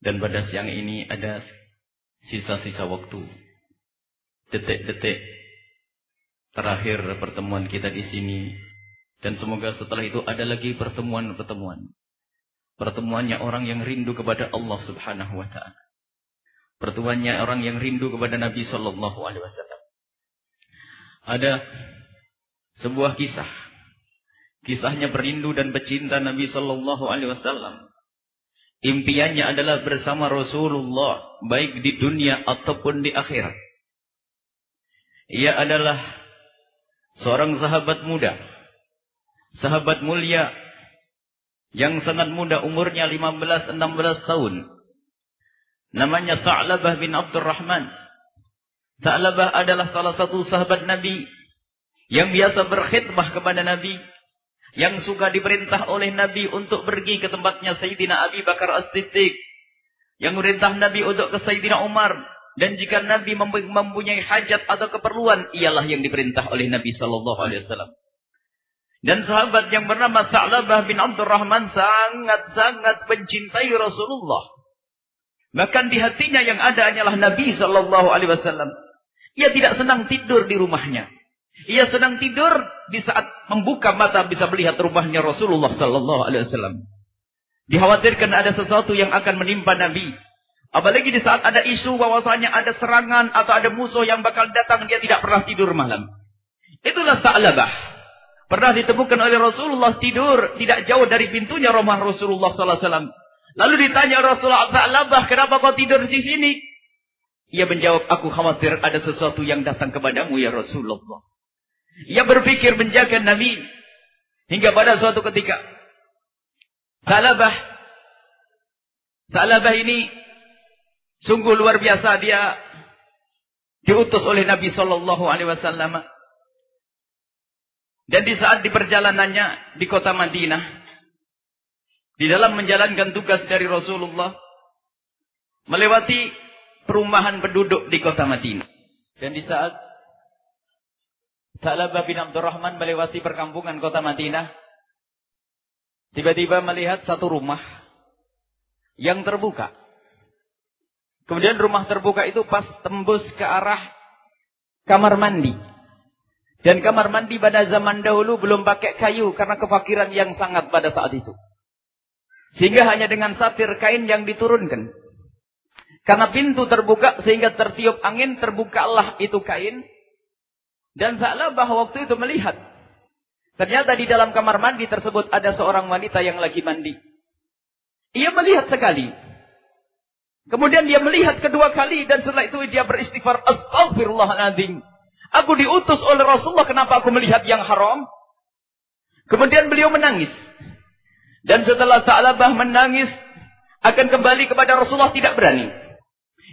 Dan pada siang ini ada sisa-sisa waktu. Detik-detik terakhir pertemuan kita di sini. Dan semoga setelah itu ada lagi pertemuan-pertemuan. Pertemuannya orang yang rindu kepada Allah subhanahu wa ta'ala. Pertemuannya orang yang rindu kepada Nabi sallallahu alaihi wasallam. Ada sebuah kisah. Kisahnya perindu dan pecinta Nabi sallallahu alaihi wasallam. Impiannya adalah bersama Rasulullah, baik di dunia ataupun di akhirat. Ia adalah seorang sahabat muda, sahabat mulia, yang sangat muda, umurnya 15-16 tahun. Namanya Ta'labah bin Abdurrahman. Ta'labah adalah salah satu sahabat Nabi, yang biasa berkhidmah kepada Nabi, yang suka diperintah oleh Nabi untuk pergi ke tempatnya Sayyidina Abi Bakar As-Siddiq. Yang merintah Nabi untuk ke Sayyidina Umar. Dan jika Nabi mempunyai hajat atau keperluan, ialah yang diperintah oleh Nabi Sallallahu Alaihi Wasallam. Dan sahabat yang bernama Sa'labah bin Abdurrahman sangat-sangat mencintai Rasulullah. Bahkan di hatinya yang ada hanyalah Nabi Sallallahu Alaihi Wasallam. Ia tidak senang tidur di rumahnya. Ia sedang tidur di saat membuka mata bisa melihat rumahnya Rasulullah sallallahu alaihi wasallam. Dikhawatirkan ada sesuatu yang akan menimpa Nabi. Apalagi di saat ada isu bahwasanya ada serangan atau ada musuh yang bakal datang dia tidak pernah tidur malam. Itulah Sa'labah. Pernah ditemukan oleh Rasulullah tidur tidak jauh dari pintunya rumah Rasulullah sallallahu alaihi wasallam. Lalu ditanya Rasulullah Sa'labah, "Kenapa kau tidur di sini?" Ia menjawab, "Aku khawatir ada sesuatu yang datang kepadamu ya Rasulullah." Ia berpikir menjaga Nabi. Hingga pada suatu ketika. Salabah. Salabah ini. Sungguh luar biasa dia. Diutus oleh Nabi Sallallahu Alaihi Wasallam. Dan di saat di perjalanannya di kota Madinah. Di dalam menjalankan tugas dari Rasulullah. Melewati perumahan penduduk di kota Madinah. Dan di saat Sa'labah bin Abdurrahman melewati perkampungan kota Madinah. Tiba-tiba melihat satu rumah yang terbuka. Kemudian rumah terbuka itu pas tembus ke arah kamar mandi. Dan kamar mandi pada zaman dahulu belum pakai kayu karena kefakiran yang sangat pada saat itu. Sehingga hanya dengan satir kain yang diturunkan. Karena pintu terbuka sehingga tertiup angin terbukalah itu kain. Dan Sa'labah waktu itu melihat. Ternyata di dalam kamar mandi tersebut ada seorang wanita yang lagi mandi. Ia melihat sekali. Kemudian dia melihat kedua kali dan setelah itu dia beristighfar. Astagfirullahaladzim. Aku diutus oleh Rasulullah kenapa aku melihat yang haram? Kemudian beliau menangis. Dan setelah Sa'labah menangis akan kembali kepada Rasulullah tidak berani.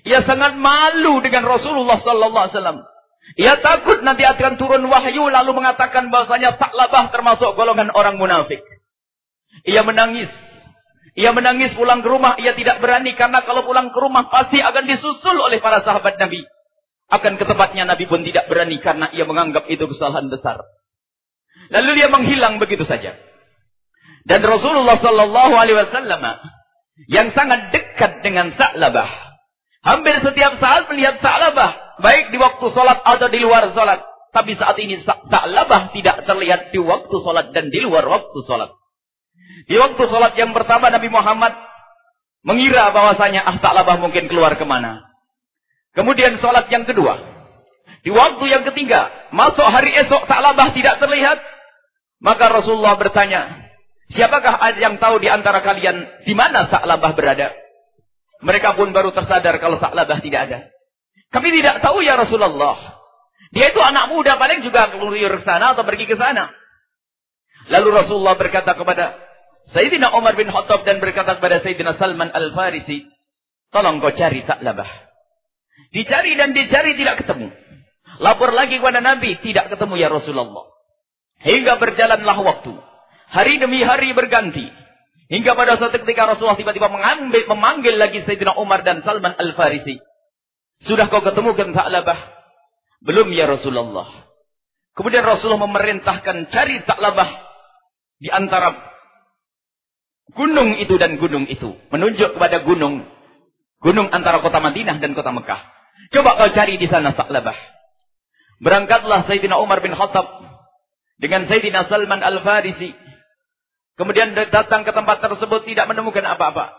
Ia sangat malu dengan Rasulullah sallallahu alaihi wasallam. Ia takut nanti akan turun wahyu lalu mengatakan bahasanya Sa'labah termasuk golongan orang munafik. Ia menangis. Ia menangis pulang ke rumah. Ia tidak berani karena kalau pulang ke rumah pasti akan disusul oleh para sahabat Nabi. Akan ke tempatnya Nabi pun tidak berani karena ia menganggap itu kesalahan besar. Lalu dia menghilang begitu saja. Dan Rasulullah Sallallahu Alaihi Wasallam yang sangat dekat dengan Sa'labah. Hampir setiap saat melihat Sa'labah Baik di waktu sholat atau di luar sholat. Tapi saat ini Sa'labah tidak terlihat di waktu sholat dan di luar waktu sholat. Di waktu sholat yang pertama Nabi Muhammad mengira bahwasanya ah Sa'labah mungkin keluar ke mana. Kemudian sholat yang kedua. Di waktu yang ketiga. Masuk hari esok Sa'labah tidak terlihat. Maka Rasulullah bertanya. Siapakah yang tahu di antara kalian di mana Sa'labah berada? Mereka pun baru tersadar kalau Sa'labah tidak ada. Kami tidak tahu ya Rasulullah. Dia itu anak muda paling juga keluar ke sana atau pergi ke sana. Lalu Rasulullah berkata kepada Sayyidina Umar bin Khattab dan berkata kepada Sayyidina Salman Al-Farisi, tolong kau cari Sa'labah. Dicari dan dicari tidak ketemu. Lapor lagi kepada Nabi, tidak ketemu ya Rasulullah. Hingga berjalanlah waktu. Hari demi hari berganti. Hingga pada suatu ketika Rasulullah tiba-tiba mengambil, memanggil lagi Sayyidina Umar dan Salman Al-Farisi. Sudah kau ketemukan Sa'labah? Belum ya Rasulullah. Kemudian Rasulullah memerintahkan cari Sa'labah di antara gunung itu dan gunung itu. Menunjuk kepada gunung Gunung antara kota Madinah dan kota Mekah. Coba kau cari di sana Sa'labah. Berangkatlah Sayyidina Umar bin Khattab dengan Sayyidina Salman Al-Farisi. Kemudian datang ke tempat tersebut tidak menemukan apa-apa.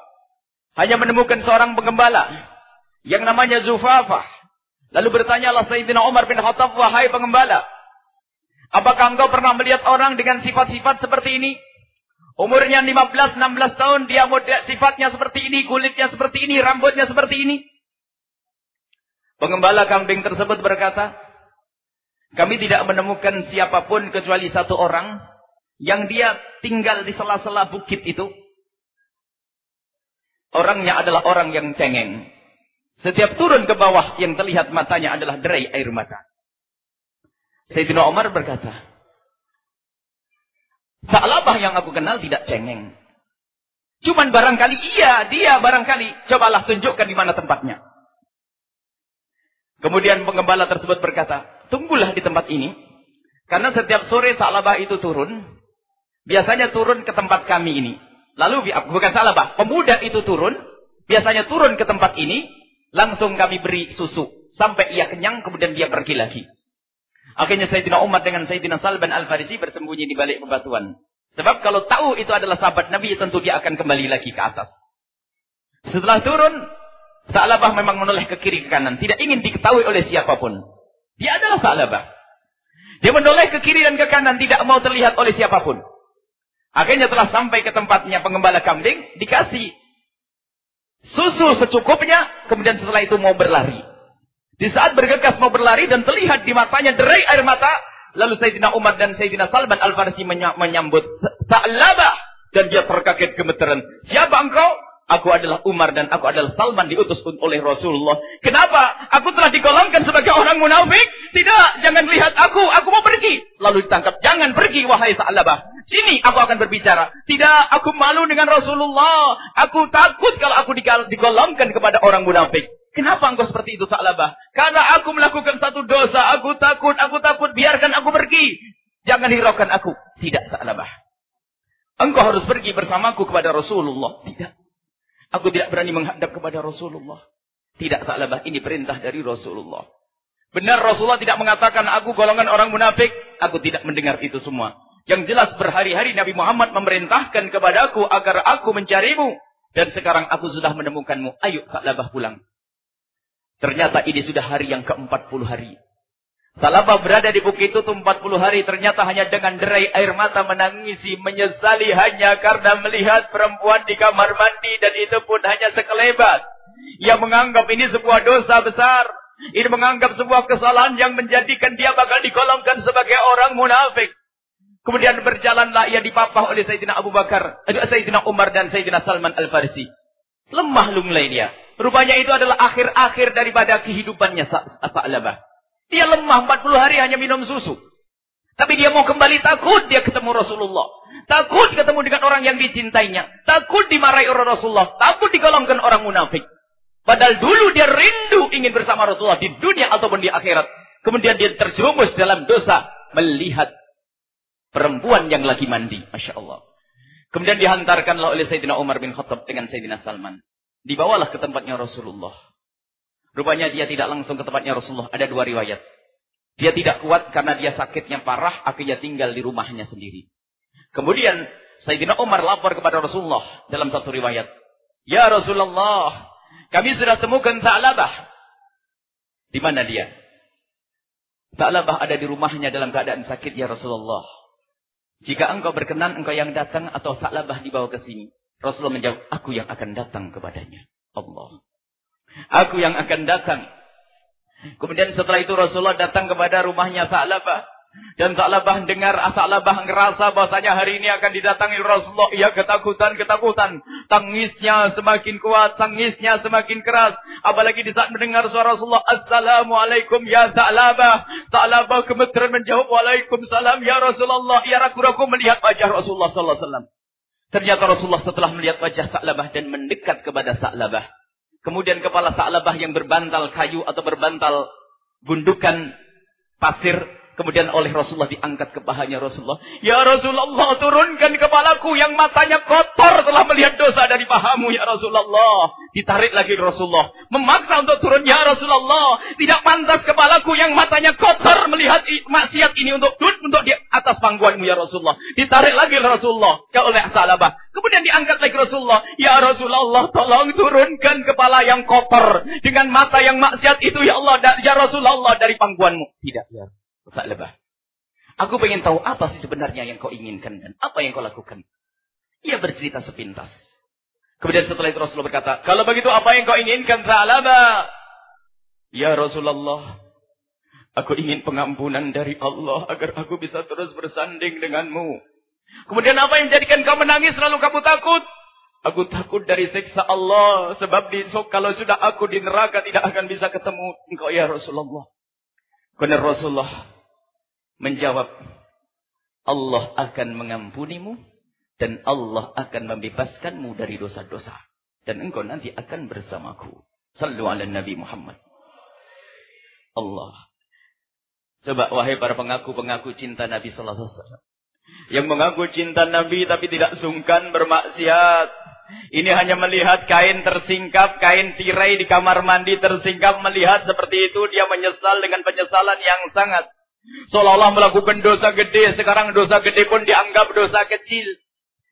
Hanya menemukan seorang penggembala yang namanya Zufafah. Lalu bertanyalah Sayyidina Umar bin Khattab, wahai pengembala, apakah engkau pernah melihat orang dengan sifat-sifat seperti ini? Umurnya 15-16 tahun, dia sifatnya seperti ini, kulitnya seperti ini, rambutnya seperti ini. Pengembala kambing tersebut berkata, kami tidak menemukan siapa pun kecuali satu orang yang dia tinggal di sela-sela bukit itu. Orangnya adalah orang yang cengeng. Setiap turun ke bawah yang terlihat matanya adalah derai air mata. Sayyidina Umar berkata, Sa'labah yang aku kenal tidak cengeng. Cuman barangkali iya, dia barangkali. Cobalah tunjukkan di mana tempatnya. Kemudian pengembala tersebut berkata, tunggulah di tempat ini. Karena setiap sore Sa'labah itu turun. Biasanya turun ke tempat kami ini. Lalu, bukan Sa'labah, pemuda itu turun. Biasanya turun ke tempat ini. Langsung kami beri susu. Sampai ia kenyang, kemudian dia pergi lagi. Akhirnya Sayyidina Umar dengan Sayyidina Salban Al-Farisi bersembunyi di balik bebatuan. Sebab kalau tahu itu adalah sahabat Nabi, tentu dia akan kembali lagi ke atas. Setelah turun, Sa'labah memang menoleh ke kiri ke kanan. Tidak ingin diketahui oleh siapa pun. Dia adalah Sa'labah. Dia menoleh ke kiri dan ke kanan, tidak mau terlihat oleh siapa pun. Akhirnya telah sampai ke tempatnya pengembala kambing, dikasih susu secukupnya, kemudian setelah itu mau berlari. Di saat bergegas mau berlari dan terlihat di matanya derai air mata, lalu Sayyidina Umar dan Sayyidina Salman Al-Farsi menyambut Sa'labah dan dia terkaget gemeteran. Siapa engkau? Aku adalah Umar dan aku adalah Salman diutus oleh Rasulullah. Kenapa? Aku telah digolongkan sebagai orang munafik. Tidak, jangan lihat aku. Aku mau pergi. Lalu ditangkap. Jangan pergi wahai Sa'labah. Sini aku akan berbicara. Tidak, aku malu dengan Rasulullah. Aku takut kalau aku digolongkan kepada orang munafik. Kenapa engkau seperti itu Sa'labah? Karena aku melakukan satu dosa. Aku takut, aku takut. Biarkan aku pergi. Jangan hiraukan aku. Tidak Sa'labah. Engkau harus pergi bersamaku kepada Rasulullah. Tidak. Aku tidak berani menghadap kepada Rasulullah. Tidak Sa'labah. Ini perintah dari Rasulullah. Benar Rasulullah tidak mengatakan aku golongan orang munafik. Aku tidak mendengar itu semua. Yang jelas berhari-hari Nabi Muhammad memerintahkan kepadaku agar aku mencarimu. Dan sekarang aku sudah menemukanmu. Ayo Sa'labah pulang. Ternyata ini sudah hari yang ke-40 hari. Salabah berada di bukit itu 40 hari. Ternyata hanya dengan derai air mata menangisi. Menyesali hanya karena melihat perempuan di kamar mandi. Dan itu pun hanya sekelebat. Ia menganggap ini sebuah dosa besar. Ini menganggap sebuah kesalahan yang menjadikan dia bakal digolongkan sebagai orang munafik. Kemudian berjalanlah ia dipapah oleh Sayyidina Abu Bakar. Eh, Sayyidina Umar dan Sayyidina Salman Al-Farisi. Lemah lunglai dia. Rupanya itu adalah akhir-akhir daripada kehidupannya Sa'labah. Dia lemah 40 hari hanya minum susu. Tapi dia mau kembali takut dia ketemu Rasulullah. Takut ketemu dengan orang yang dicintainya. Takut dimarahi oleh Rasulullah. Takut digolongkan orang munafik. Padahal dulu dia rindu ingin bersama Rasulullah di dunia ataupun di akhirat. Kemudian dia terjerumus dalam dosa melihat perempuan yang lagi mandi. Masya Allah. Kemudian dihantarkanlah oleh Sayyidina Umar bin Khattab dengan Sayyidina Salman. Dibawalah ke tempatnya Rasulullah. Rupanya dia tidak langsung ke tempatnya Rasulullah. Ada dua riwayat. Dia tidak kuat karena dia sakitnya parah. Akhirnya tinggal di rumahnya sendiri. Kemudian Sayyidina Umar lapor kepada Rasulullah dalam satu riwayat. Ya Rasulullah, kami sudah temukan Ta'labah. Di mana dia? Ta'labah ada di rumahnya dalam keadaan sakit ya Rasulullah. Jika engkau berkenan, engkau yang datang atau Ta'labah dibawa ke sini. Rasulullah menjawab, aku yang akan datang kepadanya. Allah. Aku yang akan datang. Kemudian setelah itu Rasulullah datang kepada rumahnya Sa'labah. Dan Sa'labah dengar, Sa'labah ngerasa bahasanya hari ini akan didatangi Rasulullah. Ia ketakutan, ketakutan. Tangisnya semakin kuat, tangisnya semakin keras. Apalagi di saat mendengar suara Rasulullah. Assalamualaikum ya Sa'labah. Sa'labah kementerian menjawab, Waalaikumsalam ya Rasulullah. Ia ragu-ragu melihat wajah Rasulullah Sallallahu Alaihi Wasallam. Ternyata Rasulullah setelah melihat wajah Sa'labah dan mendekat kepada Sa'labah. Kemudian kepala Sa'labah yang berbantal kayu atau berbantal gundukan pasir. Kemudian oleh Rasulullah diangkat ke pahanya Rasulullah. Ya Rasulullah turunkan kepalaku yang matanya kotor telah melihat dosa dari pahamu ya Rasulullah. Ditarik lagi Rasulullah. Memaksa untuk turun ya Rasulullah. Tidak pantas kepalaku yang matanya kotor melihat maksiat ini untuk untuk di atas pangkuanmu ya Rasulullah. Ditarik lagi Rasulullah ke oleh Salabah. Kemudian diangkat lagi Rasulullah. Ya Rasulullah tolong turunkan kepala yang kotor. Dengan mata yang maksiat itu ya Allah. Ya Rasulullah dari pangkuanmu. Tidak ya lebah. Aku ingin tahu apa sih sebenarnya yang kau inginkan dan apa yang kau lakukan. Ia bercerita sepintas. Kemudian setelah itu Rasulullah berkata, kalau begitu apa yang kau inginkan Sa'labah? Ya Rasulullah, aku ingin pengampunan dari Allah agar aku bisa terus bersanding denganmu. Kemudian apa yang menjadikan kau menangis lalu kamu takut? Aku takut dari siksa Allah. Sebab so, kalau sudah aku di neraka tidak akan bisa ketemu engkau ya Rasulullah. Karena Rasulullah menjawab, Allah akan mengampunimu dan Allah akan membebaskanmu dari dosa-dosa. Dan engkau nanti akan bersamaku. Sallu ala Nabi Muhammad. Allah. Coba wahai para pengaku-pengaku cinta Nabi Sallallahu Alaihi. Yang mengaku cinta Nabi tapi tidak sungkan bermaksiat. Ini hanya melihat kain tersingkap, kain tirai di kamar mandi tersingkap. Melihat seperti itu dia menyesal dengan penyesalan yang sangat Seolah-olah melakukan dosa gede, sekarang dosa gede pun dianggap dosa kecil.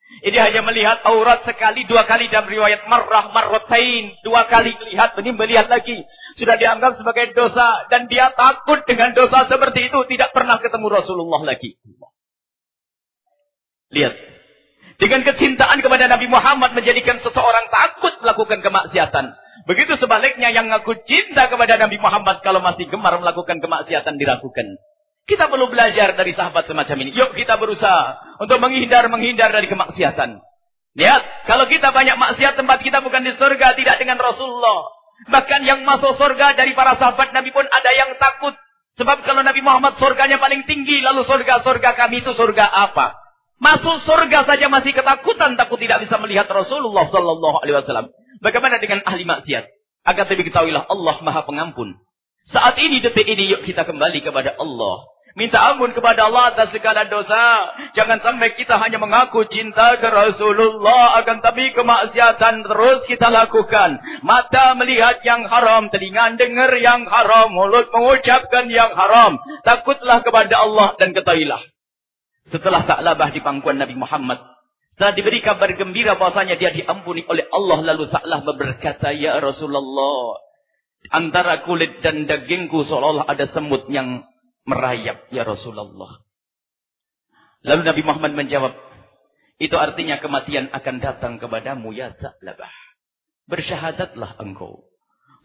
Ini hanya melihat aurat sekali, dua kali dalam riwayat marrah marrotain. Dua kali melihat, ini melihat lagi. Sudah dianggap sebagai dosa. Dan dia takut dengan dosa seperti itu. Tidak pernah ketemu Rasulullah lagi. Lihat. Dengan kecintaan kepada Nabi Muhammad menjadikan seseorang takut melakukan kemaksiatan. Begitu sebaliknya yang ngaku cinta kepada Nabi Muhammad kalau masih gemar melakukan kemaksiatan dilakukan. Kita perlu belajar dari sahabat semacam ini. Yuk kita berusaha untuk menghindar-menghindar dari kemaksiatan. Lihat, kalau kita banyak maksiat tempat kita bukan di surga, tidak dengan Rasulullah. Bahkan yang masuk surga dari para sahabat Nabi pun ada yang takut. Sebab kalau Nabi Muhammad surganya paling tinggi, lalu surga-surga kami itu surga apa? Masuk surga saja masih ketakutan, takut tidak bisa melihat Rasulullah Sallallahu Alaihi Wasallam. Bagaimana dengan ahli maksiat? Agar lebih ketahuilah Allah Maha Pengampun. Saat ini detik ini yuk kita kembali kepada Allah. Minta ampun kepada Allah atas segala dosa. Jangan sampai kita hanya mengaku cinta ke Rasulullah. Akan tapi kemaksiatan terus kita lakukan. Mata melihat yang haram. Telinga dengar yang haram. Mulut mengucapkan yang haram. Takutlah kepada Allah dan ketahuilah. Setelah tak labah di pangkuan Nabi Muhammad. Setelah diberi kabar gembira bahasanya dia diampuni oleh Allah. Lalu taklah berkata, Ya Rasulullah. Antara kulit dan dagingku seolah-olah ada semut yang merayap ya Rasulullah. Lalu Nabi Muhammad menjawab, itu artinya kematian akan datang kepadamu ya Sa'labah. Bersyahadatlah engkau.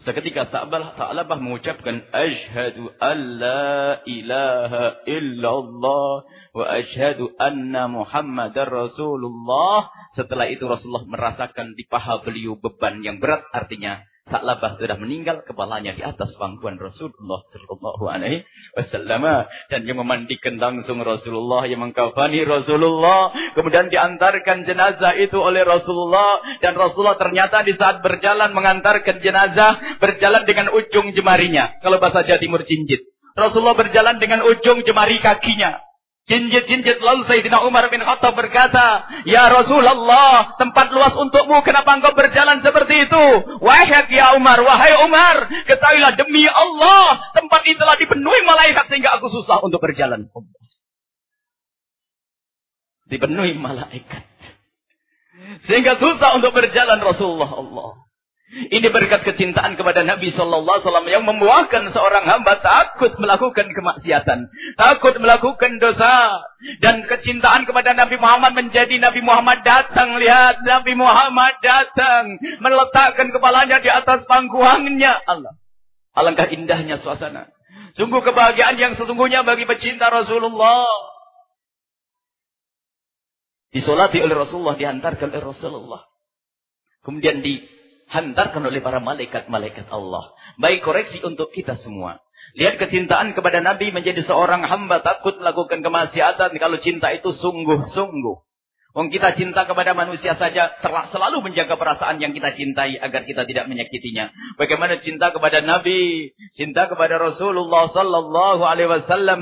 Seketika Sa'labah mengucapkan, Ashadu an la ilaha illallah wa ashadu anna muhammadar rasulullah. Setelah itu Rasulullah merasakan di paha beliau beban yang berat. Artinya Sa'labah sudah meninggal kepalanya di atas pangkuan Rasulullah sallallahu alaihi wasallam. Dan yang memandikan langsung Rasulullah yang mengkafani Rasulullah kemudian diantarkan jenazah itu oleh Rasulullah. Dan Rasulullah ternyata di saat berjalan mengantarkan jenazah berjalan dengan ujung jemarinya. Kalau bahasa Jawa Timur cincit Rasulullah berjalan dengan ujung jemari kakinya Jinjit-jinjit lalu Sayyidina Umar bin Khattab berkata, Ya Rasulullah, tempat luas untukmu, kenapa engkau berjalan seperti itu? Wahai ya Umar, wahai Umar, ketahuilah demi Allah, tempat itu telah dipenuhi malaikat sehingga aku susah untuk berjalan. Dipenuhi malaikat. Sehingga susah untuk berjalan Rasulullah Allah. Ini berkat kecintaan kepada Nabi Sallallahu Alaihi Wasallam yang membuahkan seorang hamba takut melakukan kemaksiatan, takut melakukan dosa, dan kecintaan kepada Nabi Muhammad menjadi Nabi Muhammad datang lihat Nabi Muhammad datang meletakkan kepalanya di atas pangkuannya Allah. Alangkah indahnya suasana. Sungguh kebahagiaan yang sesungguhnya bagi pecinta Rasulullah. Disolati oleh Rasulullah, dihantarkan oleh Rasulullah. Kemudian di hantarkan oleh para malaikat-malaikat Allah. Baik koreksi untuk kita semua. Lihat kecintaan kepada Nabi menjadi seorang hamba takut melakukan kemaksiatan kalau cinta itu sungguh-sungguh. Wong kita cinta kepada manusia saja selalu menjaga perasaan yang kita cintai agar kita tidak menyakitinya. Bagaimana cinta kepada Nabi, cinta kepada Rasulullah sallallahu alaihi wasallam